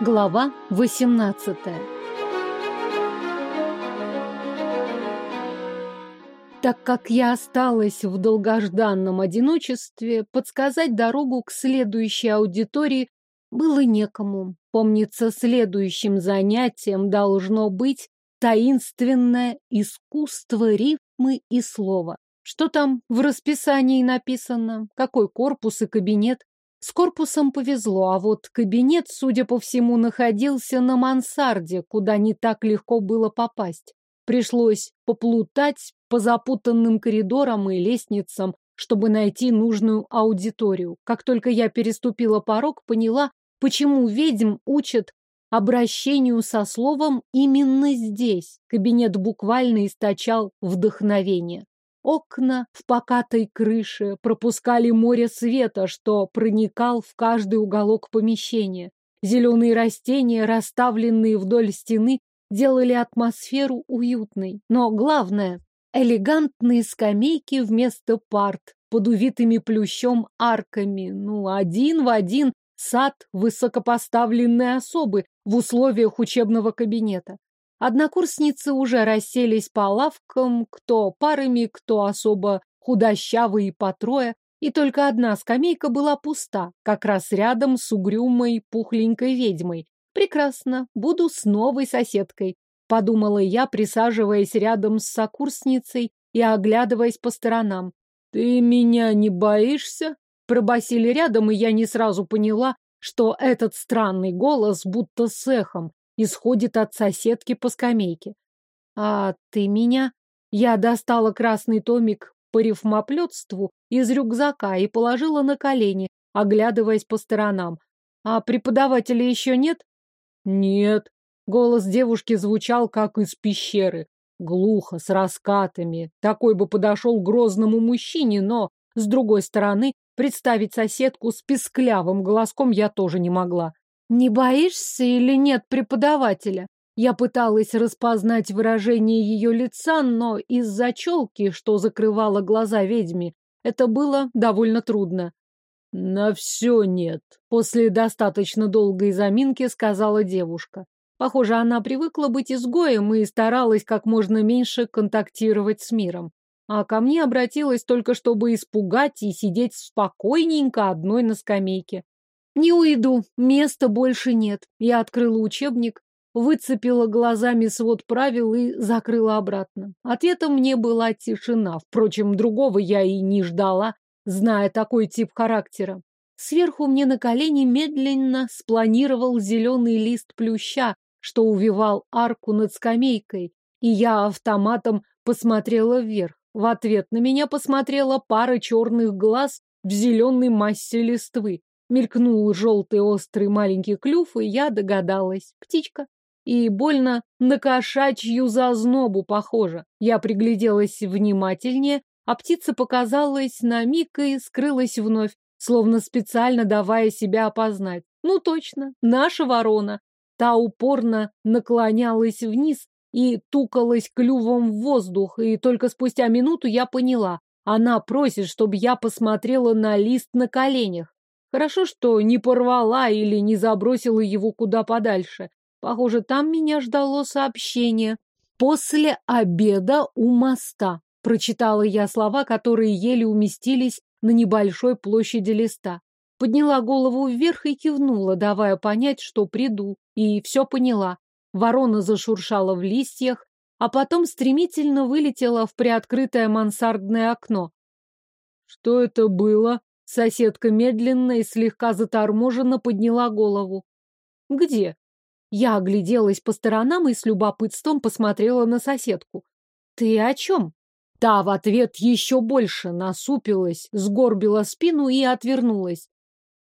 Глава 18 Так как я осталась в долгожданном одиночестве, подсказать дорогу к следующей аудитории было некому. Помнится, следующим занятием должно быть таинственное искусство рифмы и слова. Что там в расписании написано? Какой корпус и кабинет? С корпусом повезло, а вот кабинет, судя по всему, находился на мансарде, куда не так легко было попасть. Пришлось поплутать по запутанным коридорам и лестницам, чтобы найти нужную аудиторию. Как только я переступила порог, поняла, почему ведьм учат обращению со словом именно здесь. Кабинет буквально источал вдохновение. Окна в покатой крыше пропускали море света, что проникал в каждый уголок помещения. Зеленые растения, расставленные вдоль стены, делали атмосферу уютной. Но главное — элегантные скамейки вместо парт, под увитыми плющом арками. Ну, один в один сад высокопоставленной особы в условиях учебного кабинета. Однокурсницы уже расселись по лавкам, кто парами, кто особо худощавые по трое, и только одна скамейка была пуста, как раз рядом с угрюмой пухленькой ведьмой. Прекрасно, буду с новой соседкой, подумала я, присаживаясь рядом с сокурсницей и оглядываясь по сторонам. Ты меня не боишься? Пробасили рядом, и я не сразу поняла, что этот странный голос будто с эхом исходит от соседки по скамейке. А ты меня? Я достала красный томик по рифмоплетству из рюкзака и положила на колени, оглядываясь по сторонам. А преподавателя еще нет? Нет. Голос девушки звучал, как из пещеры. Глухо, с раскатами. Такой бы подошел грозному мужчине, но, с другой стороны, представить соседку с писклявым голоском я тоже не могла. Не боишься или нет преподавателя? Я пыталась распознать выражение ее лица, но из-за челки, что закрывала глаза ведьме, это было довольно трудно. На все нет. После достаточно долгой заминки сказала девушка. Похоже, она привыкла быть изгоем и старалась как можно меньше контактировать с миром. А ко мне обратилась только чтобы испугать и сидеть спокойненько одной на скамейке. Не уйду, места больше нет. Я открыла учебник, выцепила глазами свод правил и закрыла обратно. Ответом мне была тишина. Впрочем, другого я и не ждала, зная такой тип характера. Сверху мне на колени медленно спланировал зеленый лист плюща, что увивал арку над скамейкой, и я автоматом посмотрела вверх. В ответ на меня посмотрела пара черных глаз в зеленой массе листвы. Мелькнул желтый острый маленький клюв, и я догадалась. Птичка. И больно на кошачью зазнобу похоже. Я пригляделась внимательнее, а птица показалась на миг и скрылась вновь, словно специально давая себя опознать. Ну точно, наша ворона. Та упорно наклонялась вниз и тукалась клювом в воздух, и только спустя минуту я поняла. Она просит, чтобы я посмотрела на лист на коленях. Хорошо, что не порвала или не забросила его куда подальше. Похоже, там меня ждало сообщение. «После обеда у моста», — прочитала я слова, которые еле уместились на небольшой площади листа. Подняла голову вверх и кивнула, давая понять, что приду, и все поняла. Ворона зашуршала в листьях, а потом стремительно вылетела в приоткрытое мансардное окно. «Что это было?» Соседка медленно и слегка заторможенно подняла голову. «Где?» Я огляделась по сторонам и с любопытством посмотрела на соседку. «Ты о чем?» Та в ответ еще больше насупилась, сгорбила спину и отвернулась.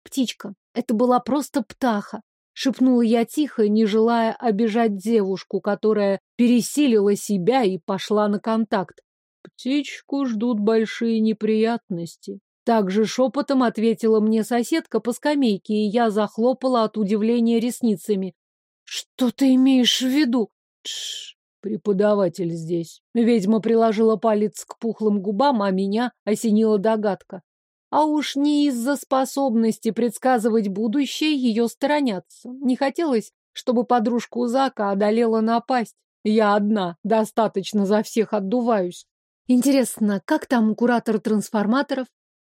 «Птичка, это была просто птаха», — шепнула я тихо, не желая обижать девушку, которая пересилила себя и пошла на контакт. «Птичку ждут большие неприятности», также шепотом ответила мне соседка по скамейке, и я захлопала от удивления ресницами. «Что ты имеешь в виду?» Тш, преподаватель здесь. Ведьма приложила палец к пухлым губам, а меня осенила догадка. А уж не из-за способности предсказывать будущее ее сторонятся. Не хотелось, чтобы подружку Зака одолела напасть. Я одна, достаточно за всех отдуваюсь. Интересно, как там куратор трансформаторов?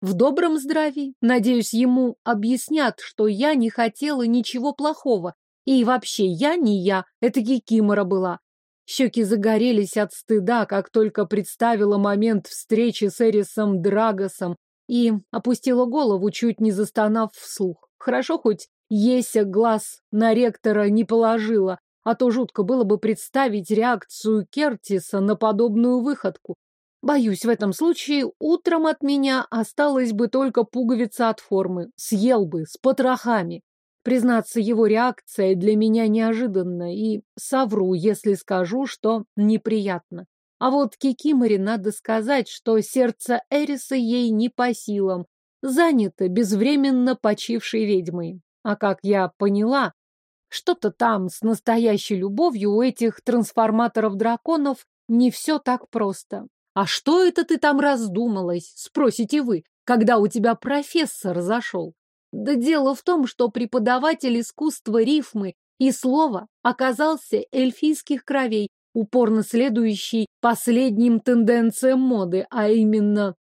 В добром здравии? Надеюсь, ему объяснят, что я не хотела ничего плохого. И вообще, я не я, это Кикимора была. Щеки загорелись от стыда, как только представила момент встречи с Эрисом Драгосом и опустила голову, чуть не застонав вслух. Хорошо хоть Еся глаз на ректора не положила, а то жутко было бы представить реакцию Кертиса на подобную выходку. Боюсь, в этом случае утром от меня осталась бы только пуговица от формы. Съел бы, с потрохами. Признаться, его реакция для меня неожиданна, и совру, если скажу, что неприятно. А вот Кикиморе надо сказать, что сердце Эриса ей не по силам, занято безвременно почившей ведьмой. А как я поняла, что-то там с настоящей любовью у этих трансформаторов-драконов не все так просто. «А что это ты там раздумалась?» — спросите вы, когда у тебя профессор зашел. Да дело в том, что преподаватель искусства рифмы и слова оказался эльфийских кровей, упорно следующий последним тенденциям моды, а именно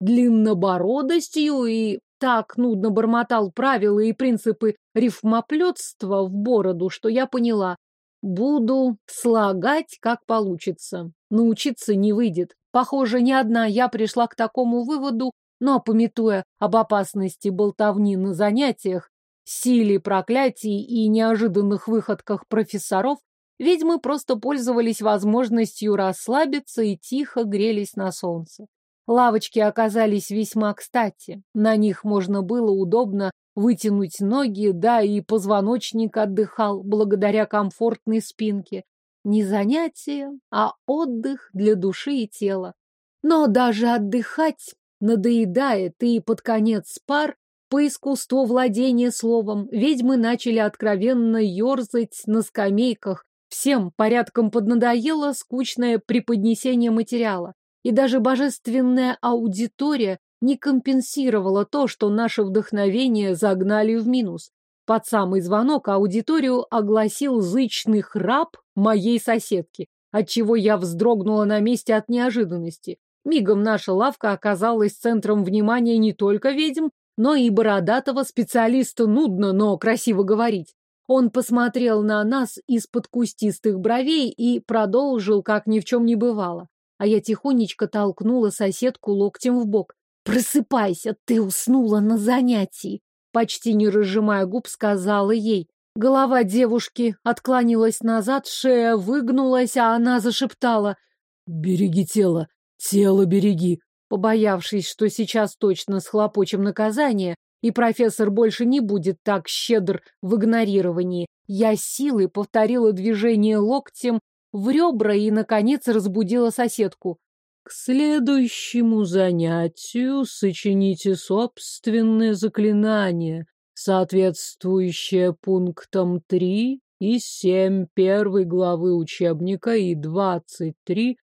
длиннобородостью и так нудно бормотал правила и принципы рифмоплетства в бороду, что я поняла. Буду слагать, как получится. Научиться не выйдет. Похоже, не одна я пришла к такому выводу, но, пометуя об опасности болтовни на занятиях, силе проклятий и неожиданных выходках профессоров, ведьмы просто пользовались возможностью расслабиться и тихо грелись на солнце. Лавочки оказались весьма кстати. На них можно было удобно вытянуть ноги, да и позвоночник отдыхал благодаря комфортной спинке. Не занятие, а отдых для души и тела. Но даже отдыхать надоедает, и под конец пар по искусству владения словом ведьмы начали откровенно ерзать на скамейках. Всем порядком поднадоело скучное преподнесение материала. И даже божественная аудитория не компенсировала то, что наше вдохновение загнали в минус. Под самый звонок аудиторию огласил зычный храп моей соседки, отчего я вздрогнула на месте от неожиданности. Мигом наша лавка оказалась центром внимания не только ведьм, но и бородатого специалиста нудно, но красиво говорить. Он посмотрел на нас из-под кустистых бровей и продолжил, как ни в чем не бывало. А я тихонечко толкнула соседку локтем в бок. «Просыпайся, ты уснула на занятии!» Почти не разжимая губ, сказала ей. Голова девушки отклонилась назад, шея выгнулась, а она зашептала. «Береги тело, тело береги!» Побоявшись, что сейчас точно схлопочем наказание, и профессор больше не будет так щедр в игнорировании, я силой повторила движение локтем в ребра и, наконец, разбудила соседку. К следующему занятию сочините собственное заклинание, соответствующее пунктам 3 и 7 первой главы учебника и 23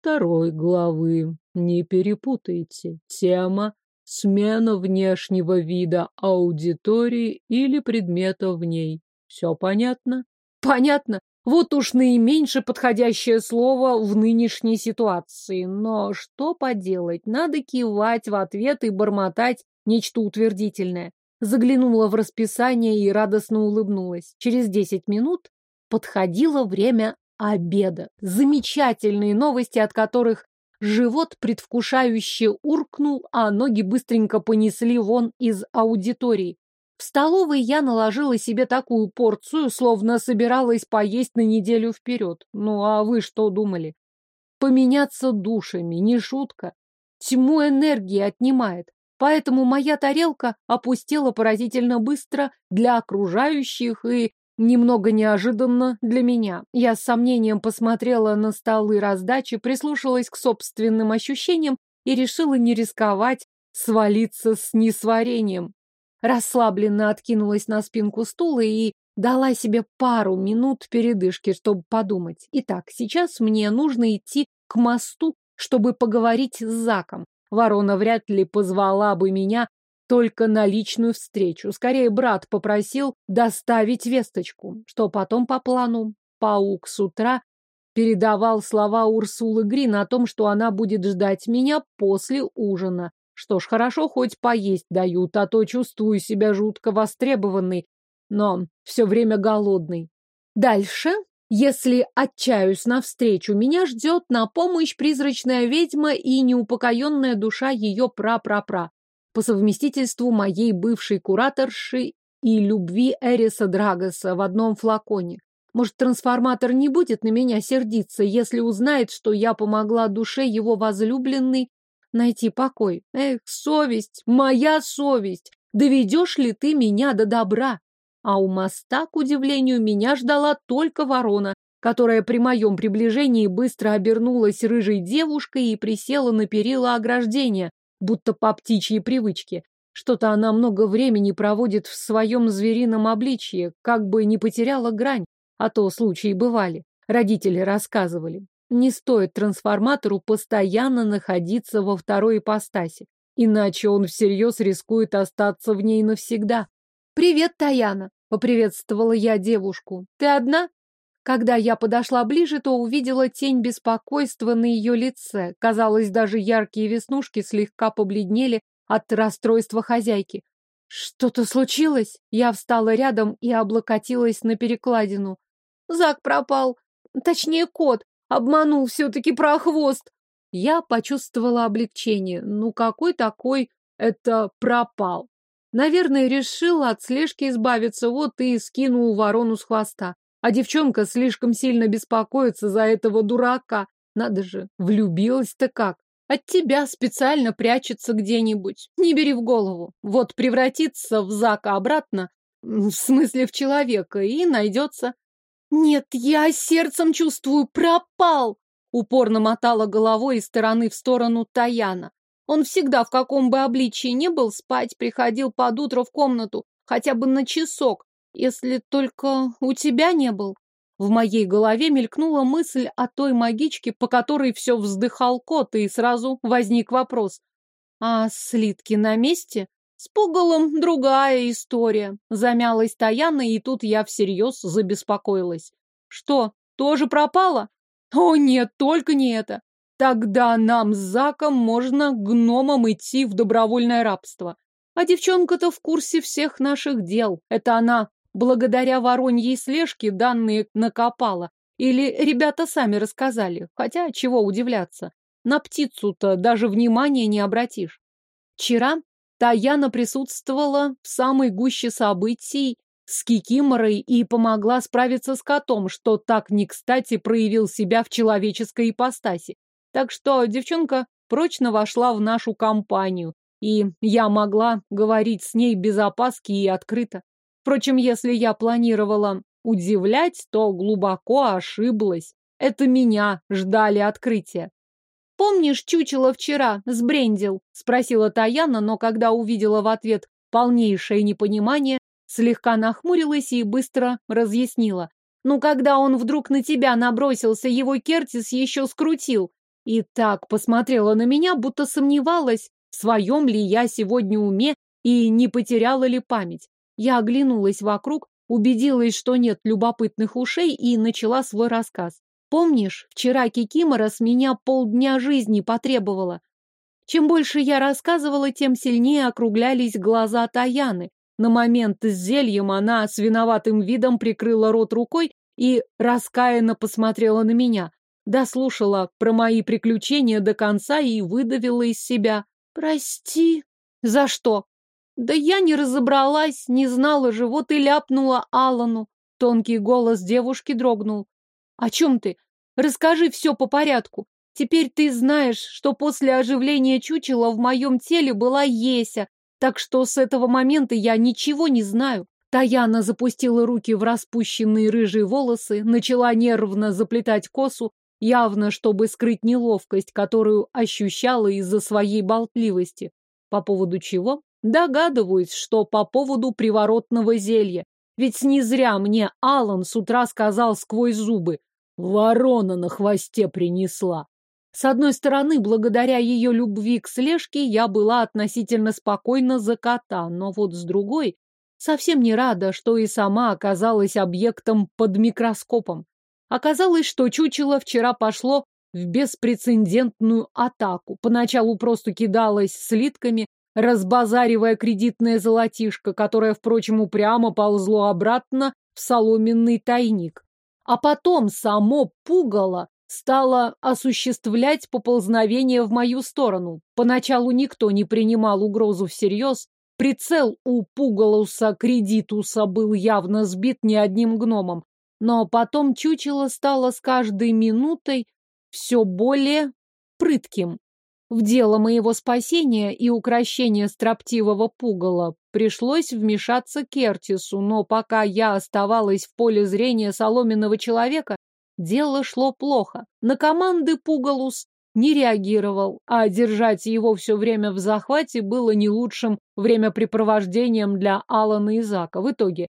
второй главы. Не перепутайте. Тема – смена внешнего вида аудитории или предмета в ней. Все понятно? Понятно. Вот уж наименьше подходящее слово в нынешней ситуации. Но что поделать, надо кивать в ответ и бормотать нечто утвердительное. Заглянула в расписание и радостно улыбнулась. Через десять минут подходило время обеда. Замечательные новости, от которых живот предвкушающе уркнул, а ноги быстренько понесли вон из аудитории. В столовой я наложила себе такую порцию, словно собиралась поесть на неделю вперед. Ну, а вы что думали? Поменяться душами, не шутка. Тьму энергии отнимает. Поэтому моя тарелка опустела поразительно быстро для окружающих и немного неожиданно для меня. Я с сомнением посмотрела на столы раздачи, прислушалась к собственным ощущениям и решила не рисковать свалиться с несварением расслабленно откинулась на спинку стула и дала себе пару минут передышки, чтобы подумать. Итак, сейчас мне нужно идти к мосту, чтобы поговорить с Заком. Ворона вряд ли позвала бы меня только на личную встречу. Скорее, брат попросил доставить весточку, что потом по плану. Паук с утра передавал слова Урсулы Грин о том, что она будет ждать меня после ужина. Что ж, хорошо, хоть поесть дают, а то чувствую себя жутко востребованной, но все время голодной. Дальше, если отчаюсь навстречу, меня ждет на помощь призрачная ведьма и неупокоенная душа ее пра-пра-пра по совместительству моей бывшей кураторши и любви Эриса Драгоса в одном флаконе. Может, трансформатор не будет на меня сердиться, если узнает, что я помогла душе его возлюбленной найти покой. Эх, совесть, моя совесть, доведешь ли ты меня до добра? А у моста, к удивлению, меня ждала только ворона, которая при моем приближении быстро обернулась рыжей девушкой и присела на перила ограждения, будто по птичьей привычке. Что-то она много времени проводит в своем зверином обличье, как бы не потеряла грань, а то случаи бывали. Родители рассказывали. Не стоит трансформатору постоянно находиться во второй ипостаси, иначе он всерьез рискует остаться в ней навсегда. «Привет, Таяна!» — поприветствовала я девушку. «Ты одна?» Когда я подошла ближе, то увидела тень беспокойства на ее лице. Казалось, даже яркие веснушки слегка побледнели от расстройства хозяйки. «Что-то случилось?» Я встала рядом и облокотилась на перекладину. «Зак пропал. Точнее, кот. Обманул все-таки про хвост». Я почувствовала облегчение. Ну, какой такой это пропал? Наверное, решил от слежки избавиться, вот и скинул ворону с хвоста. А девчонка слишком сильно беспокоится за этого дурака. Надо же, влюбилась-то как. От тебя специально прячется где-нибудь. Не бери в голову. Вот превратится в Зака обратно, в смысле в человека, и найдется. Нет, я сердцем чувствую, пропал. Упорно мотала головой из стороны в сторону Таяна. Он всегда, в каком бы обличии ни был, спать приходил под утро в комнату, хотя бы на часок, если только у тебя не был. В моей голове мелькнула мысль о той магичке, по которой все вздыхал кот, и сразу возник вопрос. А слитки на месте? С пугалом другая история. Замялась Таяна, и тут я всерьез забеспокоилась. Что, тоже пропала? О нет, только не это. Тогда нам с Заком можно гномам идти в добровольное рабство. А девчонка-то в курсе всех наших дел. Это она благодаря вороньей слежке данные накопала. Или ребята сами рассказали, хотя чего удивляться. На птицу-то даже внимания не обратишь. Вчера Таяна присутствовала в самой гуще событий с Кикиморой и помогла справиться с котом, что так не кстати проявил себя в человеческой ипостаси. Так что девчонка прочно вошла в нашу компанию, и я могла говорить с ней без опаски и открыто. Впрочем, если я планировала удивлять, то глубоко ошиблась. Это меня ждали открытия. «Помнишь, чучело вчера сбрендил?» — спросила Таяна, но когда увидела в ответ полнейшее непонимание, слегка нахмурилась и быстро разъяснила. «Ну, когда он вдруг на тебя набросился, его Кертис еще скрутил. И так посмотрела на меня, будто сомневалась, в своем ли я сегодня уме и не потеряла ли память. Я оглянулась вокруг, убедилась, что нет любопытных ушей, и начала свой рассказ. Помнишь, вчера Кикимора с меня полдня жизни потребовала? Чем больше я рассказывала, тем сильнее округлялись глаза Таяны. На момент с зельем она с виноватым видом прикрыла рот рукой и раскаянно посмотрела на меня. Дослушала про мои приключения до конца и выдавила из себя. «Прости». «За что?» Да я не разобралась, не знала же, вот и ляпнула Алану. Тонкий голос девушки дрогнул. О чем ты? Расскажи все по порядку. Теперь ты знаешь, что после оживления чучела в моем теле была Еся, так что с этого момента я ничего не знаю. Таяна запустила руки в распущенные рыжие волосы, начала нервно заплетать косу, явно чтобы скрыть неловкость, которую ощущала из-за своей болтливости. По поводу чего? Догадываюсь, что по поводу приворотного зелья. Ведь не зря мне Алан с утра сказал сквозь зубы. Ворона на хвосте принесла. С одной стороны, благодаря ее любви к слежке, я была относительно спокойна за кота, но вот с другой, совсем не рада, что и сама оказалась объектом под микроскопом. Оказалось, что чучело вчера пошло в беспрецедентную атаку. Поначалу просто кидалось слитками, разбазаривая кредитное золотишко, которое, впрочем, упрямо ползло обратно в соломенный тайник. А потом само пугало стало осуществлять поползновение в мою сторону. Поначалу никто не принимал угрозу всерьез. Прицел у Пугалуса Кредитуса был явно сбит не одним гномом. Но потом чучело стало с каждой минутой все более прытким. В дело моего спасения и укращения строптивого пугала пришлось вмешаться Кертису, но пока я оставалась в поле зрения соломенного человека, дело шло плохо. На команды Пугалус не реагировал, а держать его все время в захвате было не лучшим времяпрепровождением для Алана и Зака. В итоге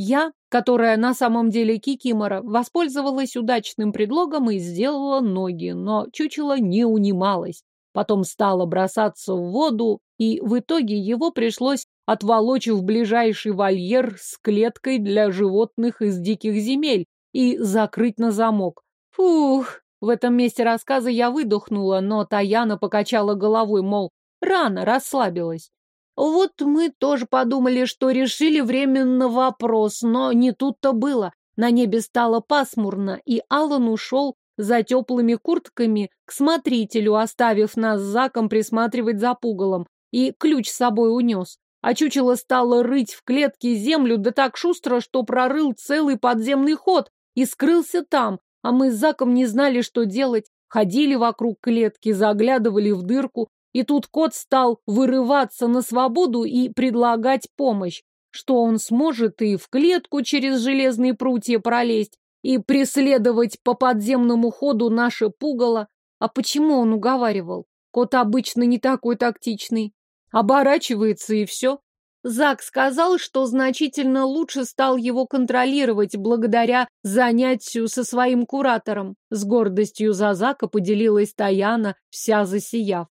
я, которая на самом деле Кикимора, воспользовалась удачным предлогом и сделала ноги, но чучело не унималось потом стало бросаться в воду, и в итоге его пришлось отволочь в ближайший вольер с клеткой для животных из диких земель и закрыть на замок. Фух, в этом месте рассказа я выдохнула, но Таяна покачала головой, мол, рано расслабилась. Вот мы тоже подумали, что решили временно вопрос, но не тут-то было. На небе стало пасмурно, и Аллан ушел за теплыми куртками к смотрителю, оставив нас с Заком присматривать за пугалом, и ключ с собой унес. А чучело стало рыть в клетке землю, да так шустро, что прорыл целый подземный ход и скрылся там, а мы с Заком не знали, что делать, ходили вокруг клетки, заглядывали в дырку, и тут кот стал вырываться на свободу и предлагать помощь, что он сможет и в клетку через железные прутья пролезть, и преследовать по подземному ходу наше пугало. А почему он уговаривал? Кот обычно не такой тактичный. Оборачивается и все. Зак сказал, что значительно лучше стал его контролировать благодаря занятию со своим куратором. С гордостью за Зака поделилась Таяна, вся засияв.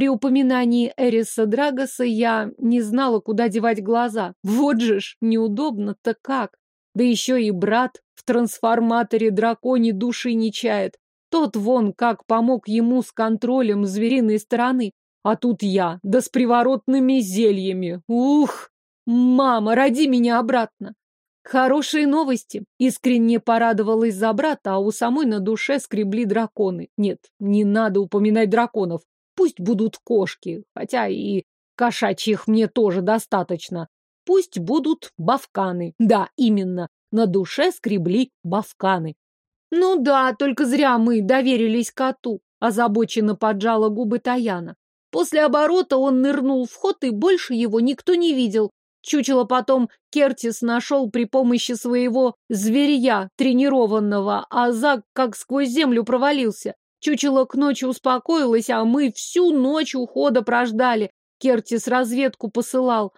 При упоминании Эриса Драгоса я не знала, куда девать глаза. Вот же ж, неудобно-то как. Да еще и брат в трансформаторе дракони души не чает. Тот вон как помог ему с контролем звериной стороны. А тут я, да с приворотными зельями. Ух! Мама, роди меня обратно. Хорошие новости. Искренне порадовалась за брата, а у самой на душе скребли драконы. Нет, не надо упоминать драконов. Пусть будут кошки, хотя и кошачьих мне тоже достаточно. Пусть будут бавканы. Да, именно, на душе скребли бавканы. Ну да, только зря мы доверились коту, озабоченно поджала губы Таяна. После оборота он нырнул в ход, и больше его никто не видел. Чучело потом Кертис нашел при помощи своего зверья тренированного, а Зак как сквозь землю провалился. Чучело к ночи успокоилось, а мы всю ночь ухода прождали. Кертис разведку посылал.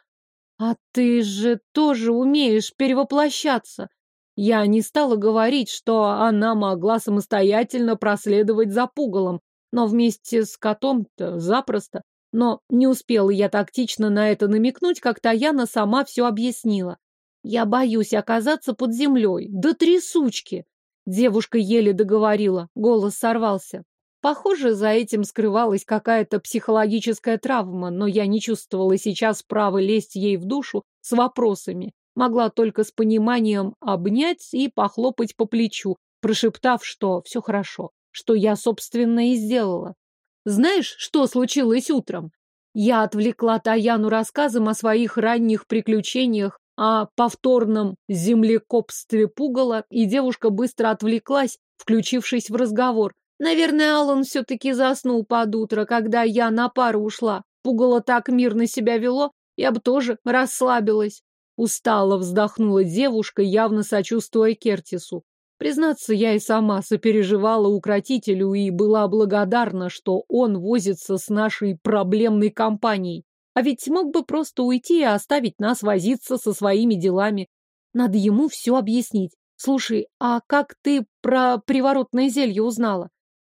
«А ты же тоже умеешь перевоплощаться!» Я не стала говорить, что она могла самостоятельно проследовать за пугалом, но вместе с котом-то запросто. Но не успела я тактично на это намекнуть, как Таяна сама все объяснила. Я боюсь оказаться под землей. Да трясучки! Девушка еле договорила, голос сорвался. Похоже, за этим скрывалась какая-то психологическая травма, но я не чувствовала сейчас права лезть ей в душу с вопросами. Могла только с пониманием обнять и похлопать по плечу, прошептав, что все хорошо, что я, собственно, и сделала. Знаешь, что случилось утром? Я отвлекла Таяну рассказом о своих ранних приключениях, о повторном землекопстве пугала, и девушка быстро отвлеклась, включившись в разговор. Наверное, Аллан все-таки заснул под утро, когда я на пару ушла. Пугало так мирно себя вело, я бы тоже расслабилась. Устало вздохнула девушка, явно сочувствуя Кертису. Признаться, я и сама сопереживала укротителю и была благодарна, что он возится с нашей проблемной компанией. А ведь мог бы просто уйти и оставить нас возиться со своими делами. Надо ему все объяснить. Слушай, а как ты про приворотное зелье узнала?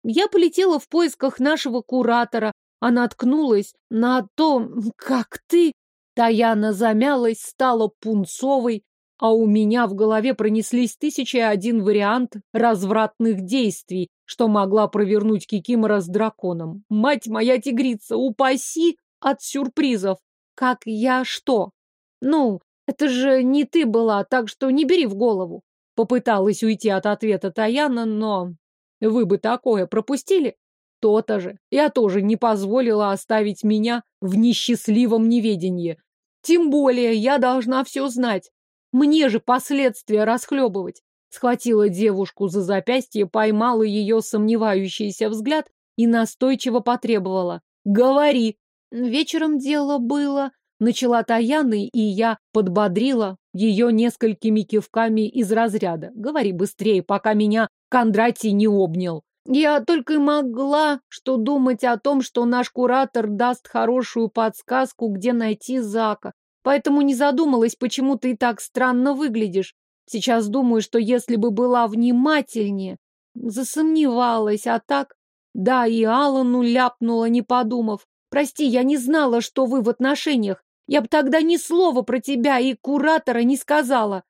Я полетела в поисках нашего куратора, а наткнулась на то, как ты... Таяна замялась, стала пунцовой, а у меня в голове пронеслись тысячи один вариант развратных действий, что могла провернуть Кикимора с драконом. Мать моя тигрица, упаси от сюрпризов. Как я что? Ну, это же не ты была, так что не бери в голову. Попыталась уйти от ответа Таяна, но... Вы бы такое пропустили? То-то же. Я тоже не позволила оставить меня в несчастливом неведении. Тем более я должна все знать. Мне же последствия расхлебывать. Схватила девушку за запястье, поймала ее сомневающийся взгляд и настойчиво потребовала. «Говори!» Вечером дело было. Начала Таяны, и я подбодрила ее несколькими кивками из разряда. «Говори быстрее, пока меня Кондратий не обнял». Я только и могла что думать о том, что наш куратор даст хорошую подсказку, где найти Зака. Поэтому не задумалась, почему ты так странно выглядишь. Сейчас думаю, что если бы была внимательнее, засомневалась, а так... Да, и Алану ляпнула, не подумав. Прости, я не знала, что вы в отношениях. Я бы тогда ни слова про тебя и куратора не сказала.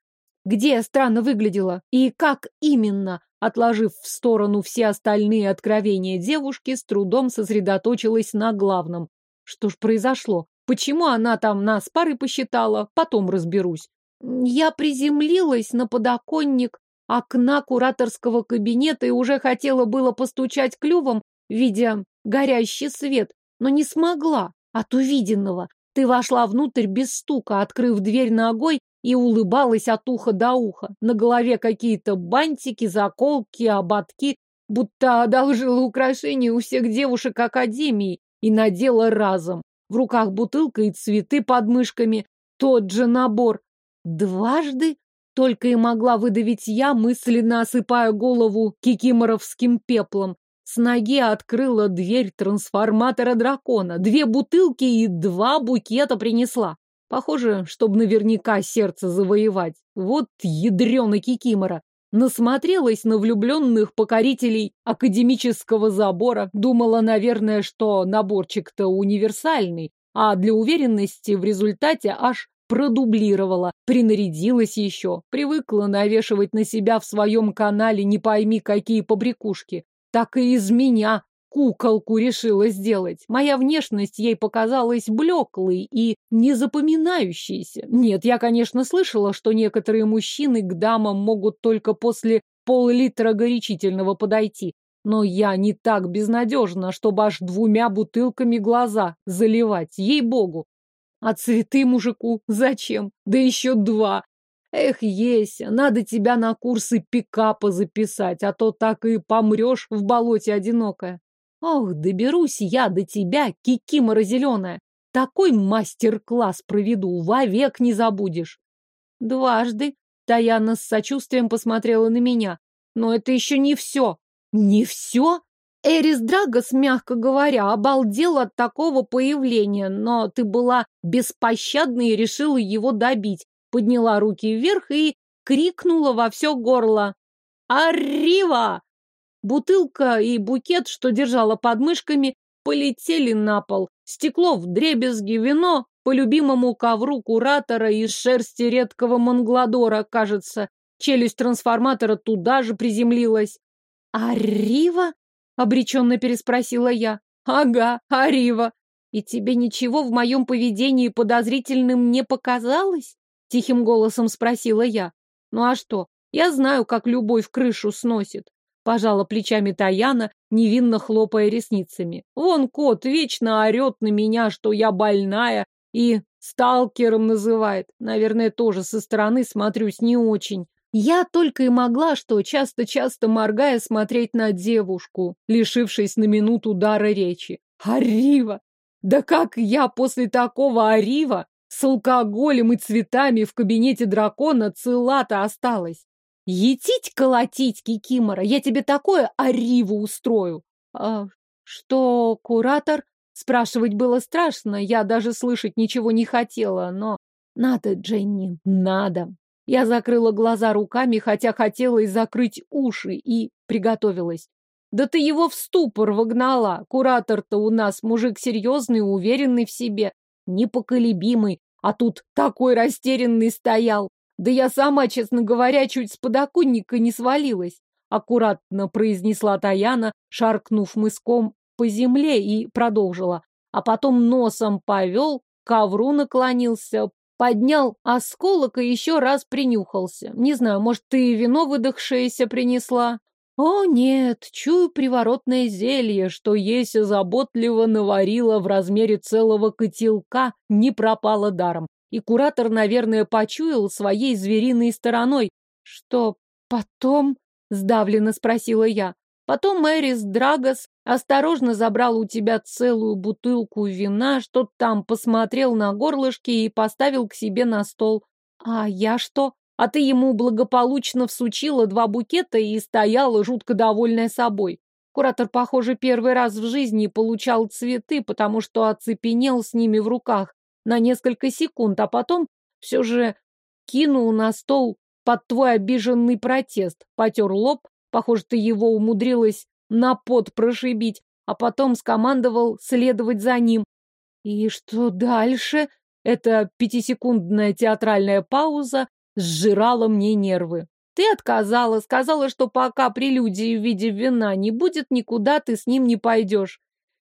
Где я странно выглядела? И как именно? Отложив в сторону все остальные откровения девушки, с трудом сосредоточилась на главном. Что ж произошло? Почему она там нас пары посчитала? Потом разберусь. Я приземлилась на подоконник окна кураторского кабинета и уже хотела было постучать клювом, видя горящий свет, но не смогла от увиденного. Ты вошла внутрь без стука, открыв дверь ногой и улыбалась от уха до уха. На голове какие-то бантики, заколки, ободки, будто одолжила украшения у всех девушек Академии и надела разом. В руках бутылка и цветы под мышками. Тот же набор. Дважды только и могла выдавить я, мысленно осыпая голову кикиморовским пеплом. С ноги открыла дверь трансформатора дракона. Две бутылки и два букета принесла. Похоже, чтобы наверняка сердце завоевать. Вот ядрёна кикимора. Насмотрелась на влюбленных покорителей академического забора. Думала, наверное, что наборчик-то универсальный, а для уверенности в результате аж продублировала, принарядилась еще, привыкла навешивать на себя в своем канале не пойми какие побрякушки так и из меня куколку решила сделать. Моя внешность ей показалась блеклой и незапоминающейся. Нет, я, конечно, слышала, что некоторые мужчины к дамам могут только после пол-литра горячительного подойти, но я не так безнадежна, чтобы аж двумя бутылками глаза заливать, ей-богу. А цветы мужику зачем? Да еще два. Эх, Еся, надо тебя на курсы пикапа записать, а то так и помрешь в болоте одинокая. Ох, доберусь я до тебя, кикимора зеленая. Такой мастер-класс проведу, вовек не забудешь. Дважды Таяна с сочувствием посмотрела на меня. Но это еще не все. Не все? Эрис Драгос, мягко говоря, обалдел от такого появления, но ты была беспощадна и решила его добить подняла руки вверх и крикнула во все горло. «Аррива!» Бутылка и букет, что держала под мышками, полетели на пол. Стекло в дребезги, вино по любимому ковру куратора из шерсти редкого мангладора, кажется. Челюсть трансформатора туда же приземлилась. «Аррива?» — обреченно переспросила я. «Ага, Аррива. И тебе ничего в моем поведении подозрительным не показалось?» Тихим голосом спросила я. Ну а что? Я знаю, как любовь крышу сносит. Пожала плечами Таяна, невинно хлопая ресницами. Вон кот вечно орет на меня, что я больная, и сталкером называет. Наверное, тоже со стороны смотрюсь не очень. Я только и могла, что часто-часто моргая, смотреть на девушку, лишившись на минуту дара речи. Арива! Да как я после такого Арива с алкоголем и цветами в кабинете дракона цела-то осталась. Етить колотить, Кикимора, я тебе такое ариву устрою. А что, куратор? Спрашивать было страшно, я даже слышать ничего не хотела, но надо, Дженни, надо. Я закрыла глаза руками, хотя хотела и закрыть уши, и приготовилась. Да ты его в ступор вогнала. Куратор-то у нас мужик серьезный, уверенный в себе, непоколебимый, а тут такой растерянный стоял. Да я сама, честно говоря, чуть с подоконника не свалилась. Аккуратно произнесла Таяна, шаркнув мыском по земле и продолжила. А потом носом повел, ковру наклонился, поднял осколок и еще раз принюхался. Не знаю, может, ты вино выдохшееся принесла? О, нет, чую приворотное зелье, что Еся заботливо наварила в размере целого котелка, не пропало даром. И куратор, наверное, почуял своей звериной стороной. Что потом? Сдавленно спросила я. Потом Мэрис Драгос осторожно забрал у тебя целую бутылку вина, что там посмотрел на горлышки и поставил к себе на стол. А я что? А ты ему благополучно всучила два букета и стояла жутко довольная собой. Куратор, похоже, первый раз в жизни получал цветы, потому что оцепенел с ними в руках на несколько секунд, а потом все же кинул на стол под твой обиженный протест, потер лоб, похоже, ты его умудрилась на пот прошибить, а потом скомандовал следовать за ним. И что дальше? Эта пятисекундная театральная пауза сжирала мне нервы. Ты отказала, сказала, что пока прелюдии в виде вина не будет, никуда ты с ним не пойдешь.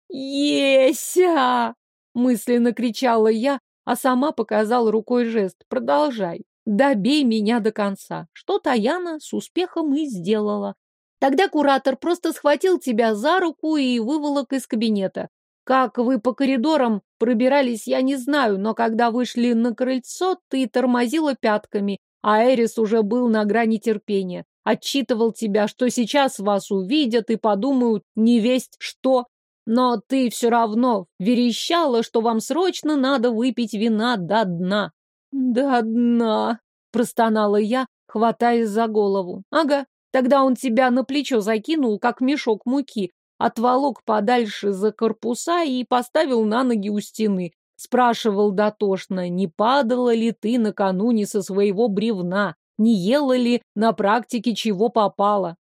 «Еся!» — мысленно кричала я, а сама показала рукой жест. «Продолжай, добей меня до конца». Что Таяна с успехом и сделала. Тогда куратор просто схватил тебя за руку и выволок из кабинета. Как вы по коридорам пробирались, я не знаю, но когда вышли на крыльцо, ты тормозила пятками, а Эрис уже был на грани терпения. Отчитывал тебя, что сейчас вас увидят и подумают не весть что. Но ты все равно верещала, что вам срочно надо выпить вина до дна. До дна, простонала я, хватаясь за голову. Ага, тогда он тебя на плечо закинул, как мешок муки, отволок подальше за корпуса и поставил на ноги у стены. Спрашивал дотошно, не падала ли ты накануне со своего бревна, не ела ли на практике чего попало.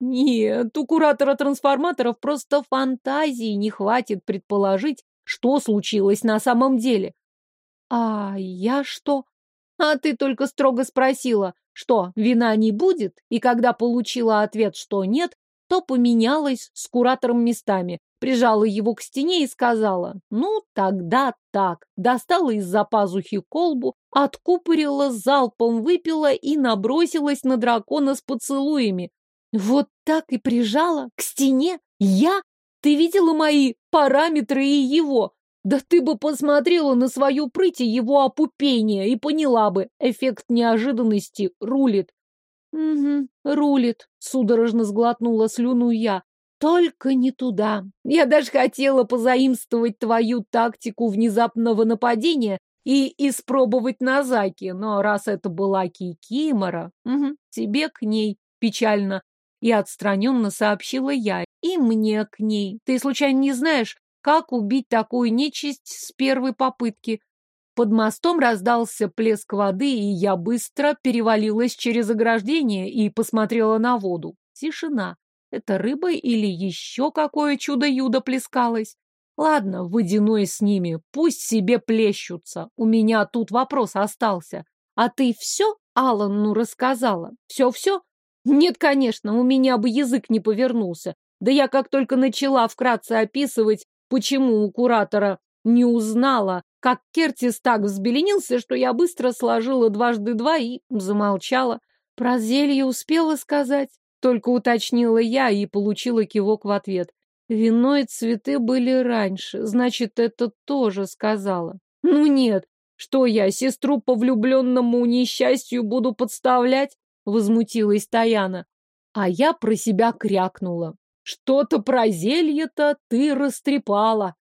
Нет, у куратора трансформаторов просто фантазии не хватит предположить, что случилось на самом деле. А я что? А ты только строго спросила, что вина не будет, и когда получила ответ, что нет, то поменялась с куратором местами, прижала его к стене и сказала, ну, тогда так. Достала из-за пазухи колбу, откупорила, залпом выпила и набросилась на дракона с поцелуями. Вот так и прижала к стене? Я? Ты видела мои параметры и его? Да ты бы посмотрела на свою прыть и его опупение и поняла бы, эффект неожиданности рулит. Угу, рулит, судорожно сглотнула слюну я. Только не туда. Я даже хотела позаимствовать твою тактику внезапного нападения и испробовать на Заке, но раз это была Кикимора, угу, тебе к ней печально. И отстраненно сообщила я, и мне к ней. Ты случайно не знаешь, как убить такую нечисть с первой попытки? Под мостом раздался плеск воды, и я быстро перевалилась через ограждение и посмотрела на воду. Тишина. Это рыба или еще какое чудо-юдо плескалось? Ладно, водяной с ними, пусть себе плещутся. У меня тут вопрос остался. А ты все Аллану рассказала? Все-все? Нет, конечно, у меня бы язык не повернулся. Да я как только начала вкратце описывать, почему у куратора не узнала, как Кертис так взбеленился, что я быстро сложила дважды два и замолчала. Про зелье успела сказать, только уточнила я и получила кивок в ответ. Вино и цветы были раньше, значит, это тоже сказала. Ну нет, что я сестру по влюбленному несчастью буду подставлять? Возмутилась Таяна. А я про себя крякнула. Что-то про зелье-то ты растрепала.